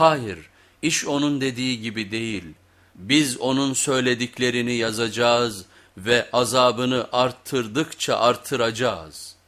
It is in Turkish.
Hayır, iş onun dediği gibi değil. Biz onun söylediklerini yazacağız ve azabını arttırdıkça artıracağız.''